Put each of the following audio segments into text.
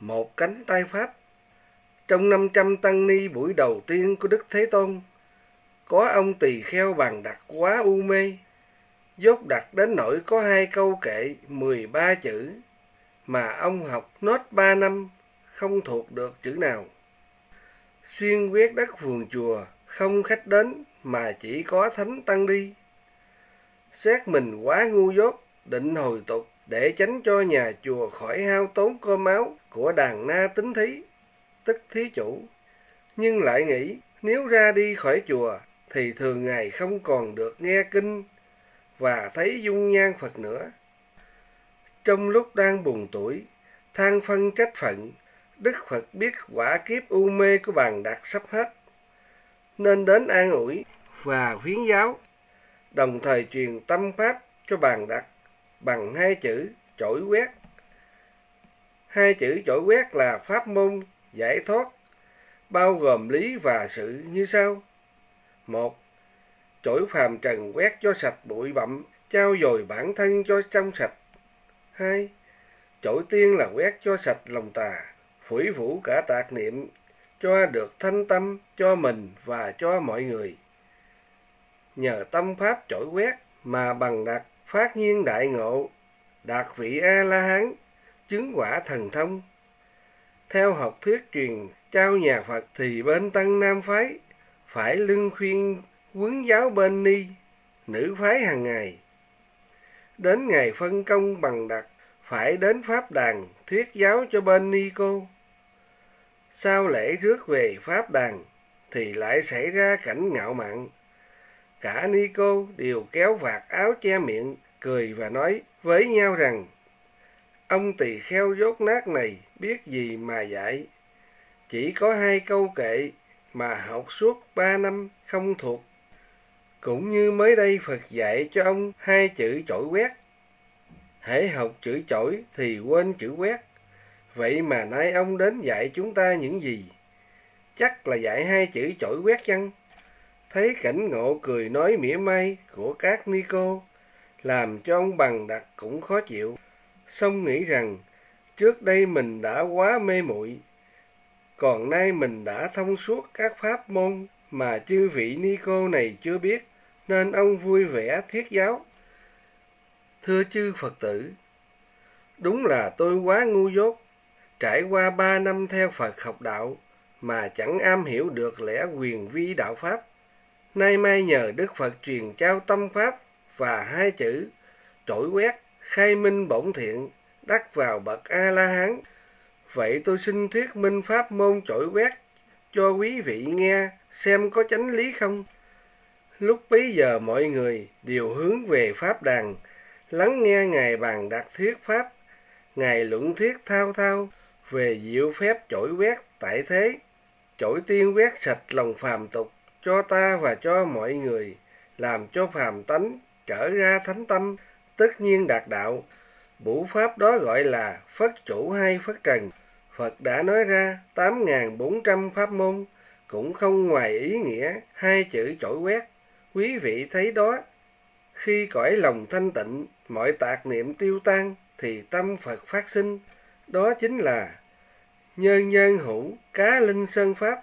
một cánh tay Pháp. Trong 500 tăng ni buổi đầu tiên của Đức Thế Tôn, có ông tỳ kheo bàn đặt quá u mê, dốt đặt đến nỗi có hai câu kệ 13 chữ, mà ông học nốt ba năm không thuộc được chữ nào. Xuyên quét đất vườn chùa, không khách đến mà chỉ có thánh tăng đi. Xét mình quá ngu dốt, định hồi tục để tránh cho nhà chùa khỏi hao tốn cơ máu của đàn na tính thí, tức thí chủ. Nhưng lại nghĩ nếu ra đi khỏi chùa thì thường ngày không còn được nghe kinh và thấy dung nhan Phật nữa. Trong lúc đang buồn tuổi, than phân trách phận, Đức Phật biết quả kiếp u mê của bàn đạt sắp hết, nên đến an ủi và khuyến giáo, đồng thời truyền tâm pháp cho bàn đạt bằng hai chữ chổi quét. Hai chữ chổi quét là pháp môn giải thoát, bao gồm lý và sự như sau. Một, chổi phàm trần quét cho sạch bụi bặm, trao dồi bản thân cho trong sạch. Hai, chổi tiên là quét cho sạch lòng tà, phủi vũ cả tạc niệm, cho được thanh tâm cho mình và cho mọi người. Nhờ tâm pháp chổi quét mà bằng đạt phát nhiên đại ngộ, đạt vị A-la-hán, chứng quả thần thông. Theo học thuyết truyền trao nhà Phật thì bên Tăng Nam Phái phải lưng khuyên quấn giáo bên ni, nữ phái hàng ngày. Đến ngày phân công bằng đặc, phải đến Pháp đàn thuyết giáo cho bên ni cô. Sau lễ rước về Pháp đàn, thì lại xảy ra cảnh ngạo mạn. Cả ni cô đều kéo vạt áo che miệng, cười và nói với nhau rằng, ông tỳ kheo dốt nát này biết gì mà dạy. Chỉ có hai câu kệ mà học suốt ba năm không thuộc. Cũng như mới đây Phật dạy cho ông hai chữ chổi quét. Hãy học chữ chổi thì quên chữ quét. Vậy mà nay ông đến dạy chúng ta những gì? Chắc là dạy hai chữ chổi quét chăng? Thấy cảnh ngộ cười nói mỉa mai của các ni cô, làm cho ông bằng đặt cũng khó chịu. Xong nghĩ rằng, trước đây mình đã quá mê muội còn nay mình đã thông suốt các pháp môn mà chư vị ni cô này chưa biết, nên ông vui vẻ thiết giáo. Thưa chư Phật tử, đúng là tôi quá ngu dốt, trải qua ba năm theo Phật học đạo mà chẳng am hiểu được lẽ quyền vi đạo Pháp. Nay mai nhờ Đức Phật truyền trao tâm Pháp và hai chữ trỗi quét, khai minh bổn thiện, đắc vào bậc A-la-hán, Vậy tôi xin thuyết minh pháp môn chổi quét cho quý vị nghe xem có chánh lý không. Lúc bấy giờ mọi người đều hướng về pháp đàn, lắng nghe Ngài bàn đặt thuyết pháp, Ngài luận thuyết thao thao về diệu phép trỗi quét tại thế, trỗi tiên quét sạch lòng phàm tục cho ta và cho mọi người, làm cho phàm tánh trở ra thánh tâm, tất nhiên đạt đạo. Bủ pháp đó gọi là phất chủ hay phất trần. Phật đã nói ra 8.400 pháp môn, cũng không ngoài ý nghĩa hai chữ chổi quét. Quý vị thấy đó, khi cõi lòng thanh tịnh, mọi tạc niệm tiêu tan, thì tâm Phật phát sinh. Đó chính là nhân nhân hữu cá linh sơn pháp,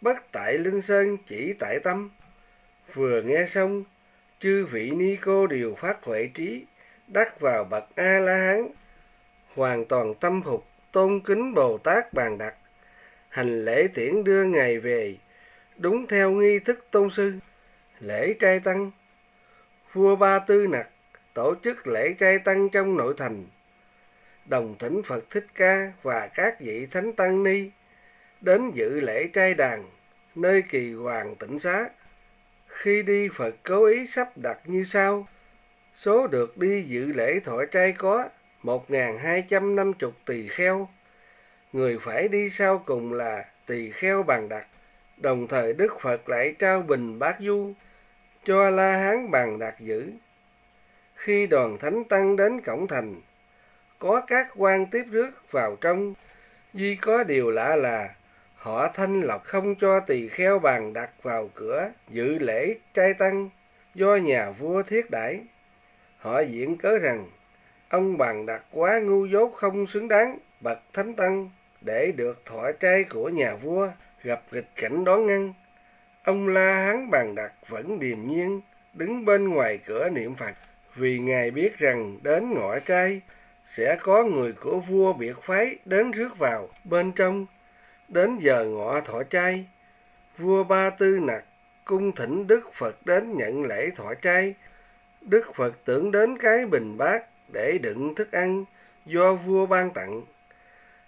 bất tại linh sơn chỉ tại tâm. Vừa nghe xong, chư vị ni cô đều phát huệ trí, đắc vào bậc A-la-hán, hoàn toàn tâm phục tôn kính Bồ Tát bàn đặt, hành lễ tiễn đưa Ngài về, đúng theo nghi thức tôn sư, lễ trai tăng. Vua Ba Tư Nặc tổ chức lễ trai tăng trong nội thành, đồng thỉnh Phật Thích Ca và các vị Thánh Tăng Ni đến dự lễ trai đàn nơi kỳ hoàng tịnh xá. Khi đi Phật cố ý sắp đặt như sau, số được đi dự lễ thọ trai có 1.250 tỳ kheo. Người phải đi sau cùng là tỳ kheo bàn đặc. Đồng thời Đức Phật lại trao bình bát du cho La Hán bàn đặc giữ. Khi đoàn thánh tăng đến cổng thành, có các quan tiếp rước vào trong. Duy có điều lạ là họ thanh lọc không cho tỳ kheo bàn đặt vào cửa dự lễ trai tăng do nhà vua thiết đãi. Họ diễn cớ rằng, ông bằng đặt quá ngu dốt không xứng đáng bậc thánh tăng để được thọ trai của nhà vua, gặp nghịch cảnh đón ngăn. Ông La Hán Bàn đặt vẫn điềm nhiên đứng bên ngoài cửa niệm Phật, vì ngài biết rằng đến ngõ trai sẽ có người của vua biệt phái đến rước vào bên trong đến giờ ngọ thọ trai, vua ba tư nặc cung thỉnh đức phật đến nhận lễ thọ trai đức phật tưởng đến cái bình bát để đựng thức ăn do vua ban tặng.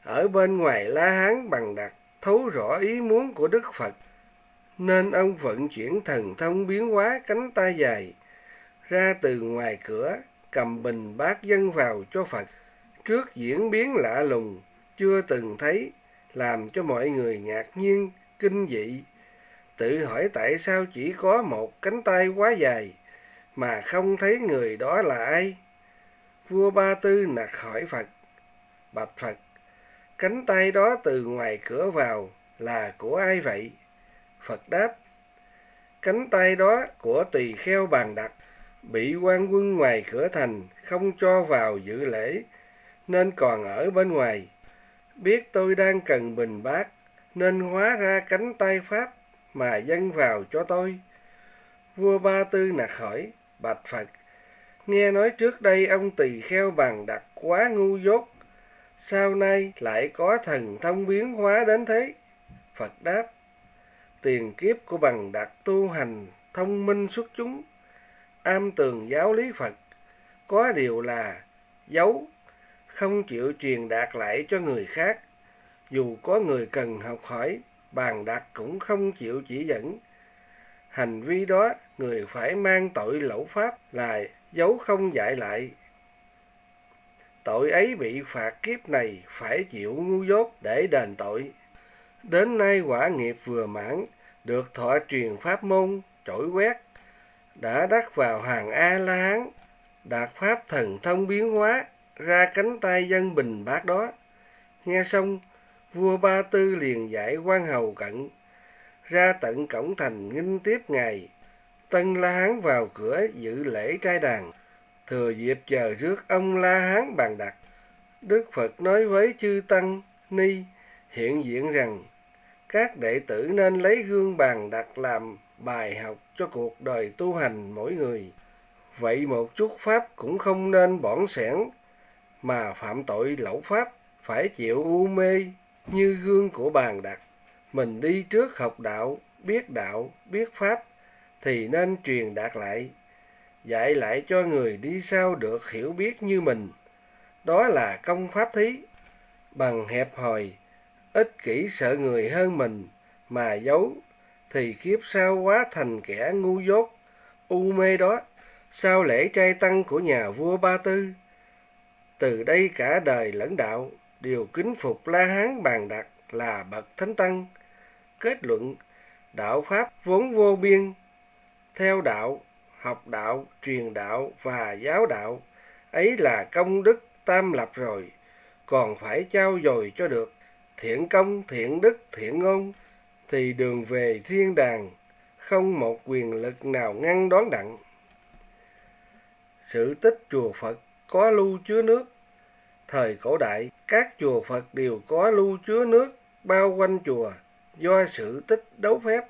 Ở bên ngoài la hán bằng đặt thấu rõ ý muốn của đức phật, nên ông vận chuyển thần thông biến hóa cánh tay dài ra từ ngoài cửa, cầm bình bát dâng vào cho phật. Trước diễn biến lạ lùng, chưa từng thấy, làm cho mọi người ngạc nhiên, kinh dị. Tự hỏi tại sao chỉ có một cánh tay quá dài mà không thấy người đó là ai. Vua ba tư nặc hỏi phật, bạch phật, cánh tay đó từ ngoài cửa vào là của ai vậy? Phật đáp, cánh tay đó của tỳ kheo bàn đặt, bị quan quân ngoài cửa thành không cho vào dự lễ, nên còn ở bên ngoài. Biết tôi đang cần bình bát, nên hóa ra cánh tay pháp mà dâng vào cho tôi. Vua ba tư nạt hỏi bạch phật. Nghe nói trước đây ông tỳ kheo bằng đặt quá ngu dốt sau nay lại có thần thông biến hóa đến thế? Phật đáp, tiền kiếp của bằng đặt tu hành thông minh xuất chúng, am tường giáo lý phật. Có điều là giấu, không chịu truyền đạt lại cho người khác. Dù có người cần học hỏi bàn đạt cũng không chịu chỉ dẫn. Hành vi đó người phải mang tội lẩu pháp là dấu không dạy lại. Tội ấy bị phạt kiếp này phải chịu ngu dốt để đền tội. Đến nay quả nghiệp vừa mãn, được thọ truyền pháp môn, trỗi quét, đã đắc vào hàng a la hán đạt pháp thần thông biến hóa, ra cánh tay dân bình bát đó. Nghe xong, vua ba tư liền giải quan hầu cận, ra tận cổng thành nghinh tiếp ngài tân la hán vào cửa dự lễ trai đàn. Thừa dịp chờ rước ông la hán bàn đặt, đức phật nói với chư tăng ni hiện diện rằng, các đệ tử nên lấy gương bàn đặt làm bài học cho cuộc đời tu hành mỗi người. Vậy một chút pháp cũng không nên bỏng sẻn, mà phạm tội lẩu pháp, phải chịu u mê như gương của bàn đặt. Mình đi trước học đạo, biết đạo, biết pháp thì nên truyền đạt lại, dạy lại cho người đi sau được hiểu biết như mình. Đó là công pháp thí, bằng hẹp hòi, ích kỷ sợ người hơn mình mà giấu, thì kiếp sau quá thành kẻ ngu dốt. U mê đó sau lễ trai tăng của nhà vua ba tư? Từ đây cả đời lẫn đạo đều kính phục la hán bàn đặt là bậc thánh tăng. Kết luận, đạo pháp vốn vô biên theo đạo, học đạo, truyền đạo và giáo đạo, ấy là công đức tam lập rồi, còn phải trao dồi cho được. Thiện công, thiện đức, thiện ngôn thì đường về thiên đàng, không một quyền lực nào ngăn đón đặng. Sự tích chùa phật có lưu chứa nước. Thời cổ đại, các chùa phật đều có lưu chứa nước bao quanh chùa do sự tích đấu phép,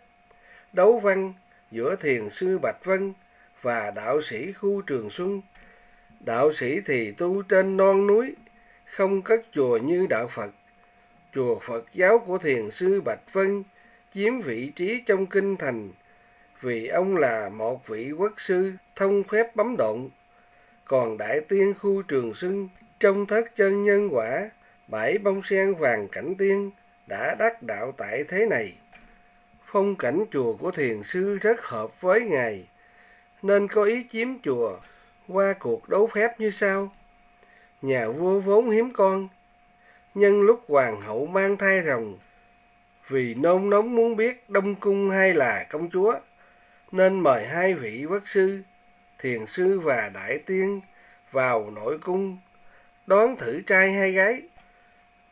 đấu văn giữa thiền sư bạch vân và đạo sĩ khu trường xuân. Đạo sĩ thì tu trên non núi, không cất chùa như đạo phật. Chùa phật giáo của thiền sư bạch vân chiếm vị trí trong kinh thành vì ông là một vị quốc sư thông phép bấm độn. Còn đại tiên khu trường xuân, trong thất chân nhân quả bảy bông sen vàng cảnh tiên đã đắc đạo tại thế này phong cảnh chùa của thiền sư rất hợp với ngài. Nên có ý chiếm chùa, qua cuộc đấu phép như sau. Nhà vua vốn hiếm con, nhân lúc hoàng hậu mang thai rồng. Vì nôn nóng muốn biết đông cung hay là công chúa, nên mời hai vị quốc sư, thiền sư và đại tiên vào nội cung, đón thử trai hay gái.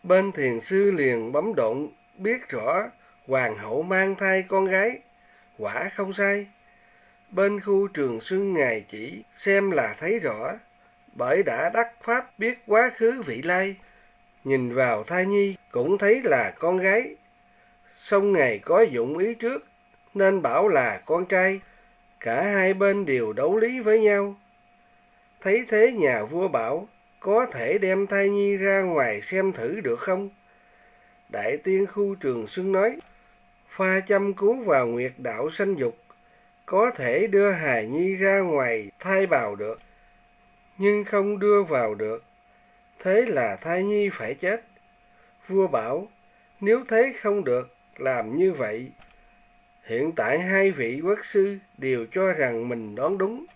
Bên thiền sư liền bấm độn, biết rõ hoàng hậu mang thai con gái quả không sai bên khu trường xuân ngài chỉ xem là thấy rõ bởi đã đắc pháp biết quá khứ vị lai nhìn vào thai nhi cũng thấy là con gái. Song Ngài có dụng ý trước, nên bảo là con trai. Cả hai bên đều đấu lý với nhau. Thấy thế nhà vua bảo, có thể đem thai nhi ra ngoài xem thử được không? Đại tiên khu trường xuân nói, pha chăm cứu vào nguyệt đạo sanh dục, có thể đưa hài nhi ra ngoài thai bào được, nhưng không đưa vào được. Thế là thai nhi phải chết. Vua bảo, nếu thế không được, làm như vậy. Hiện tại hai vị quốc sư đều cho rằng mình đoán đúng.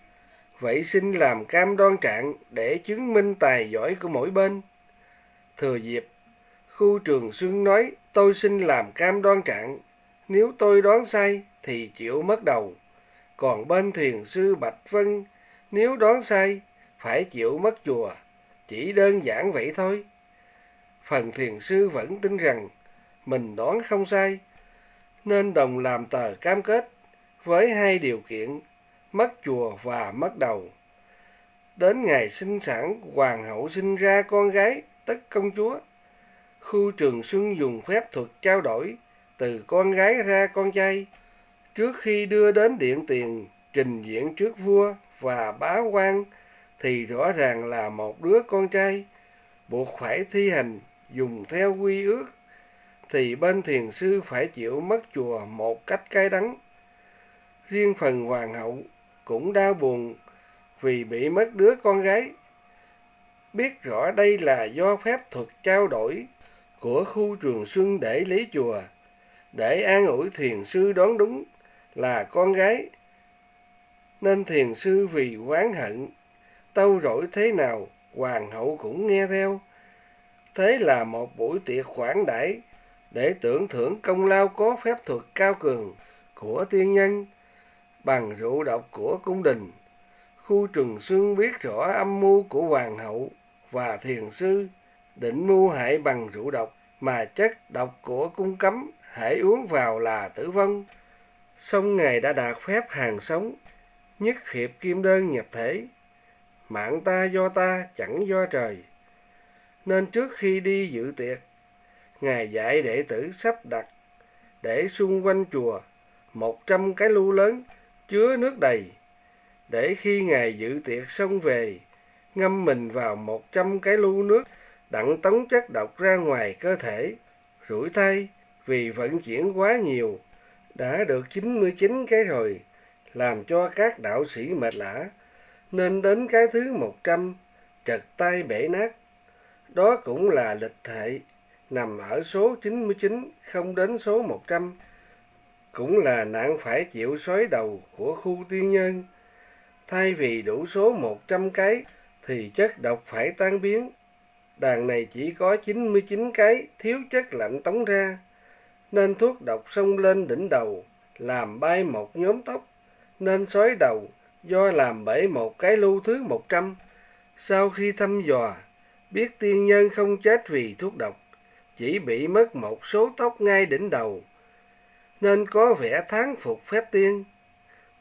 Vậy xin làm cam đoan trạng để chứng minh tài giỏi của mỗi bên. Thừa dịp, khu trường xuân nói tôi xin làm cam đoan trạng. Nếu tôi đoán sai thì chịu mất đầu. Còn bên thiền sư Bạch Vân, nếu đoán sai, phải chịu mất chùa. Chỉ đơn giản vậy thôi. Phần thiền sư vẫn tin rằng mình đoán không sai, nên đồng làm tờ cam kết với hai điều kiện mất chùa và mất đầu. Đến ngày sinh sản, hoàng hậu sinh ra con gái, tất công chúa. Khu trường xuân dùng phép thuật trao đổi từ con gái ra con trai, trước khi đưa đến điện tiền trình diễn trước vua và bá quan, thì rõ ràng là một đứa con trai. Buộc phải thi hành, dùng theo quy ước, thì bên thiền sư phải chịu mất chùa một cách cay đắng. Riêng phần hoàng hậu cũng đau buồn vì bị mất đứa con gái. Biết rõ đây là do phép thuật trao đổi của khu trường xuân để lấy chùa để an ủi thiền sư đoán đúng là con gái, nên thiền sư vì oán hận, tâu rỗi thế nào hoàng hậu cũng nghe theo. Thế là một buổi tiệc khoản đãi để tưởng thưởng công lao có phép thuật cao cường của tiên nhân bằng rượu độc của cung đình. Khu trường xuân biết rõ âm mưu của hoàng hậu và thiền sư định mưu hại bằng rượu độc mà chất độc của cung cấm hãy uống vào là tử vong. Song ngài đã đạt phép hàng sống, nhất hiệp kim đơn nhập thể. Mạng ta do ta, chẳng do trời. Nên trước khi đi dự tiệc, ngài dạy đệ tử sắp đặt để xung quanh chùa một trăm cái lu lớn chứa nước đầy, để khi ngài dự tiệc xong về, ngâm mình vào một trăm cái lu nước đặng tống chất độc ra ngoài cơ thể, rủi thay vì vận chuyển quá nhiều, đã được chín mươi chín cái rồi, làm cho các đạo sĩ mệt lã nên đến cái thứ một trăm trật tay bể nát. Đó cũng là lịch thệ, nằm ở số chín mươi chín, không đến số một trăm, cũng là nạn phải chịu sói đầu của khu tiên nhân. Thay vì đủ số một trăm cái, thì chất độc phải tan biến. Đàn này chỉ có chín mươi chín cái, thiếu chất lạnh tống ra nên thuốc độc xông lên đỉnh đầu, làm bay một nhóm tóc. Nên xói đầu, do làm bể một cái lưu thứ một trăm. Sau khi thăm dò, biết tiên nhân không chết vì thuốc độc, chỉ bị mất một số tóc ngay đỉnh đầu. Nên có vẻ thán phục phép tiên.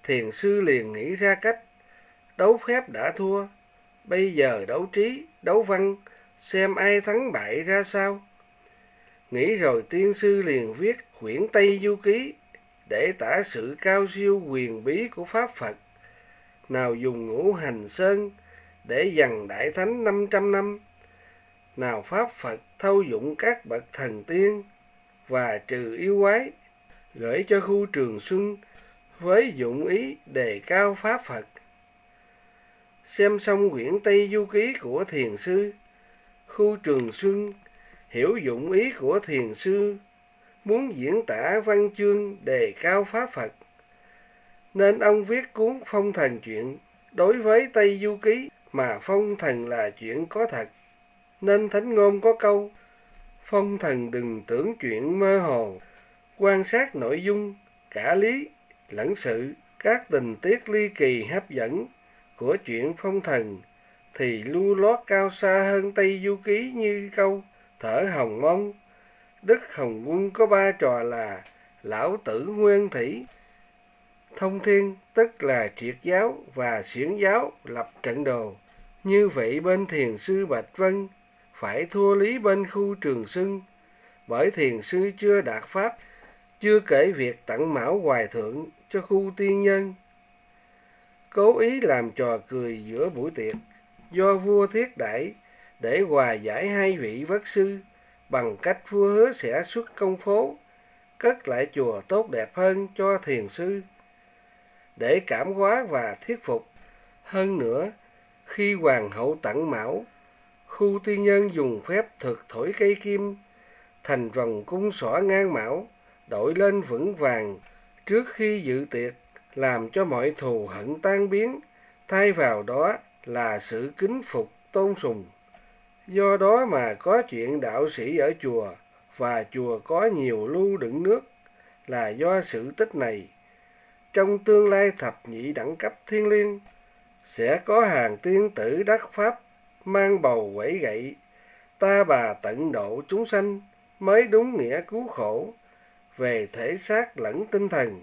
Thiền sư liền nghĩ ra cách. Đấu phép đã thua. Bây giờ đấu trí, đấu văn, xem ai thắng bại ra sao nghĩ rồi tiên sư liền viết quyển tây du ký để tả sự cao siêu quyền bí của pháp phật. Nào dùng ngũ hành sơn để dằn đại thánh năm trăm năm. Nào pháp phật thâu dụng các bậc thần tiên và trừ yêu quái, gửi cho khu trường xuân với dụng ý đề cao pháp phật. Xem xong quyển tây du ký của thiền sư, khu trường xuân hiểu dụng ý của thiền sư, muốn diễn tả văn chương đề cao pháp phật. Nên ông viết cuốn phong thần chuyện, đối với tây du ký, mà phong thần là chuyện có thật. Nên thánh ngôn có câu, phong thần đừng tưởng chuyện mơ hồ, quan sát nội dung, cả lý, lẫn sự, các tình tiết ly kỳ hấp dẫn của chuyện phong thần, thì lưu lót cao xa hơn tây du ký như câu thở hồng mông đức hồng quân có ba trò là lão tử nguyên thủy thông thiên tức là triệt giáo và xiển giáo lập trận đồ như vậy bên thiền sư bạch vân phải thua lý bên khu trường xưng, bởi thiền sư chưa đạt pháp, chưa kể việc tặng mão hoài thượng cho khu tiên nhân. Cố ý làm trò cười giữa buổi tiệc, do vua thiết đãi để hòa giải hai vị vất sư bằng cách vua hứa sẽ xuất công phố, cất lại chùa tốt đẹp hơn cho thiền sư, để cảm hóa và thuyết phục. Hơn nữa, khi hoàng hậu tặng mão, khu tiên nhân dùng phép thực thổi cây kim thành vòng cung xỏ ngang mão, đội lên vững vàng trước khi dự tiệc, làm cho mọi thù hận tan biến, thay vào đó là sự kính phục tôn sùng. Do đó mà có chuyện đạo sĩ ở chùa và chùa có nhiều lưu đựng nước là do sự tích này. Trong tương lai thập nhị đẳng cấp thiên liêng, sẽ có hàng tiên tử đắc pháp mang bầu quẩy gậy, ta bà tận độ chúng sanh mới đúng nghĩa cứu khổ về thể xác lẫn tinh thần